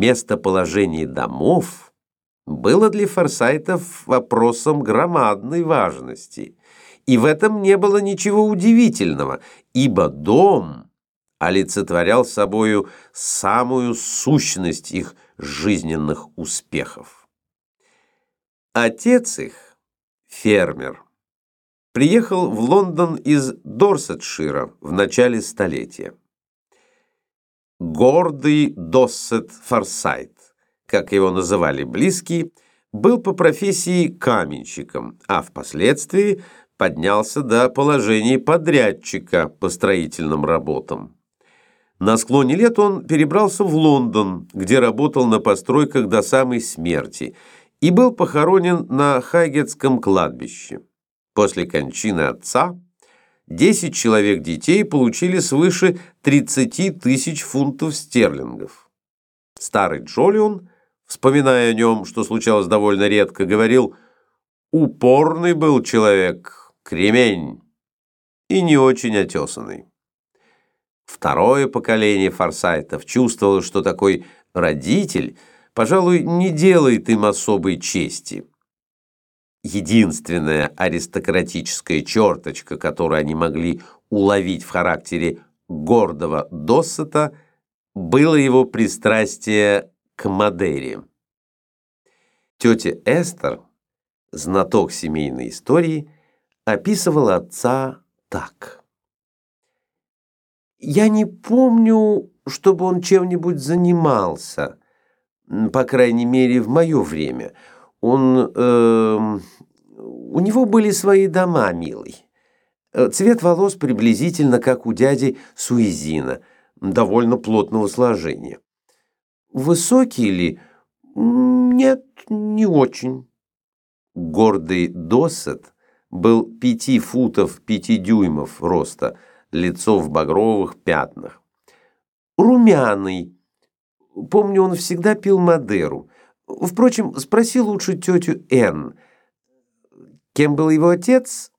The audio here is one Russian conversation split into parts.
местоположение домов было для форсайтов вопросом громадной важности. И в этом не было ничего удивительного, ибо дом олицетворял собою самую сущность их жизненных успехов. Отец их, фермер, приехал в Лондон из Дорсетшира в начале столетия. Гордый Доссет Форсайт, как его называли близкие, был по профессии каменщиком, а впоследствии поднялся до положения подрядчика по строительным работам. На склоне лет он перебрался в Лондон, где работал на постройках до самой смерти, и был похоронен на Хайгетском кладбище. После кончины отца 10 человек детей получили свыше 30 тысяч фунтов стерлингов. Старый Джолион, вспоминая о нем, что случалось довольно редко, говорил «Упорный был человек, кремень, и не очень отесанный». Второе поколение форсайтов чувствовало, что такой родитель, пожалуй, не делает им особой чести – Единственная аристократическая черточка, которую они могли уловить в характере гордого Доссета, было его пристрастие к Мадере. Тетя Эстер, знаток семейной истории, описывала отца так. «Я не помню, чтобы он чем-нибудь занимался, по крайней мере, в мое время». Он... Э, у него были свои дома, милый. Э, цвет волос приблизительно как у дяди Суизина, довольно плотного сложения. Высокий ли? Нет, не очень. Гордый Досет был пяти футов пяти дюймов роста, лицо в багровых пятнах. Румяный. Помню, он всегда пил Мадеру. Впрочем, спроси лучше тетю Н. Кем был его отец?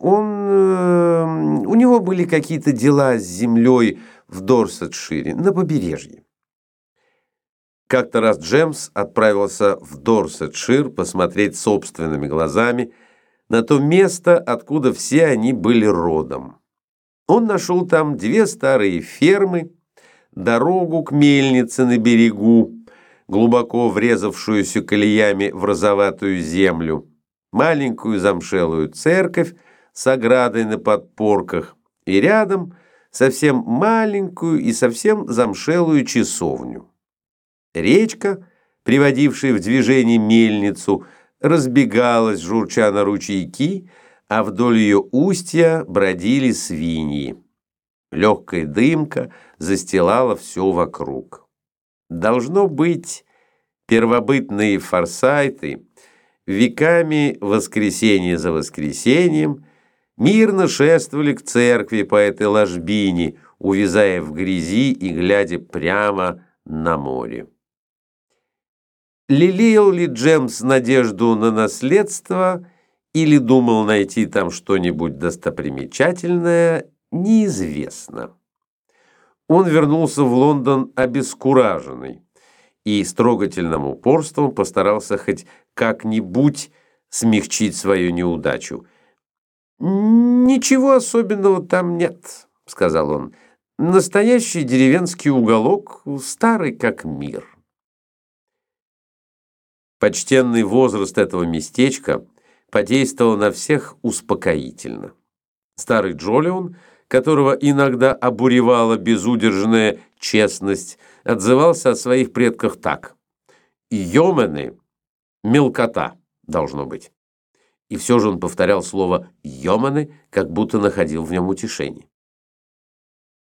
Он... Э, у него были какие-то дела с землей в Дорсетшире, на побережье. Как-то раз Джемс отправился в Дорсетшир посмотреть собственными глазами на то место, откуда все они были родом. Он нашел там две старые фермы, дорогу к мельнице на берегу, глубоко врезавшуюся колеями в розоватую землю, маленькую замшелую церковь с оградой на подпорках и рядом совсем маленькую и совсем замшелую часовню. Речка, приводившая в движение мельницу, разбегалась, журча на ручейки, а вдоль ее устья бродили свиньи. Легкая дымка застилала все вокруг. Должно быть, первобытные форсайты веками воскресенье за воскресеньем мирно шествовали к церкви по этой ложбине, увязая в грязи и глядя прямо на море. Лелеял ли Джемс надежду на наследство или думал найти там что-нибудь достопримечательное, неизвестно он вернулся в Лондон обескураженный и с трогательным упорством постарался хоть как-нибудь смягчить свою неудачу. «Ничего особенного там нет», — сказал он. «Настоящий деревенский уголок, старый как мир». Почтенный возраст этого местечка подействовал на всех успокоительно. Старый Джолион — которого иногда обуревала безудержная честность, отзывался о своих предках так. «Йомены – мелкота, должно быть». И все же он повторял слово «йомены», как будто находил в нем утешение.